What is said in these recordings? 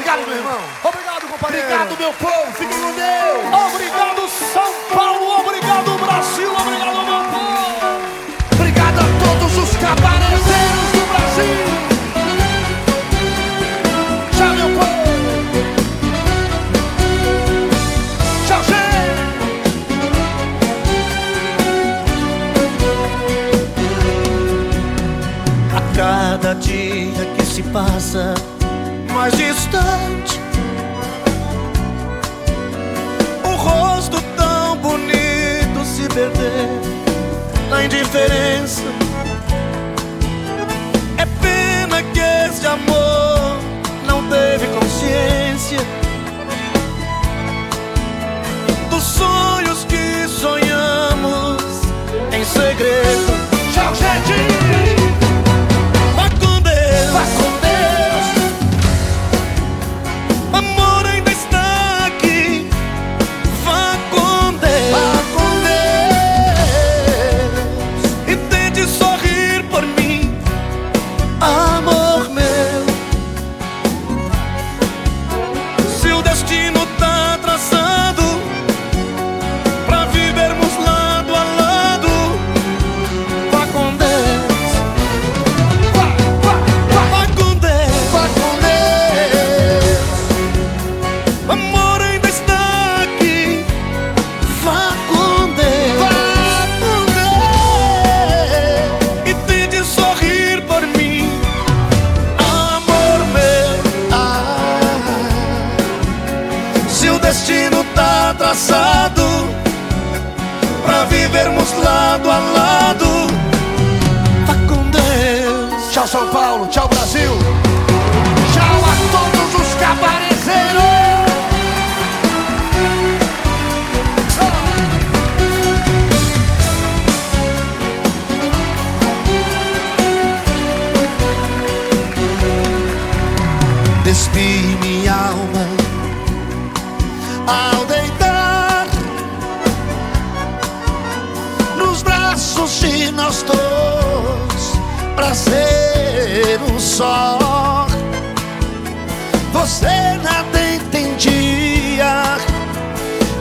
Obrigado, meu irmão. Obrigado, companheiro. Obrigado, meu povo. Fiquem com Deus. Obrigado, São Paulo. Obrigado, Brasil. Obrigado, meu povo. Obrigado a todos os cabareteiros do Brasil. Tchau, meu povo. Tchau, gente. A cada dia que se passa mais distante, o rosto tão bonito se perder na indiferença. É pena que esse amor Amor ainda está aqui. Vá com Deus. Vá com Deus. E tente sorrir por mim, amor meu. Ah, Se o destino tá traçado pra vivermos lado a lado, Despi minha alma ao deitar nos braços de nós dois pra ser um só. Você nada entendia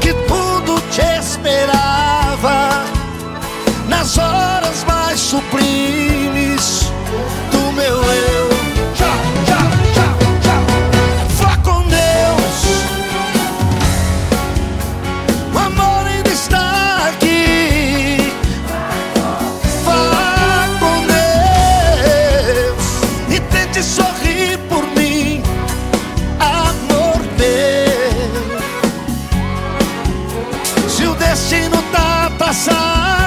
que tudo te esperava nas horas mais sublimes hoje tá passando.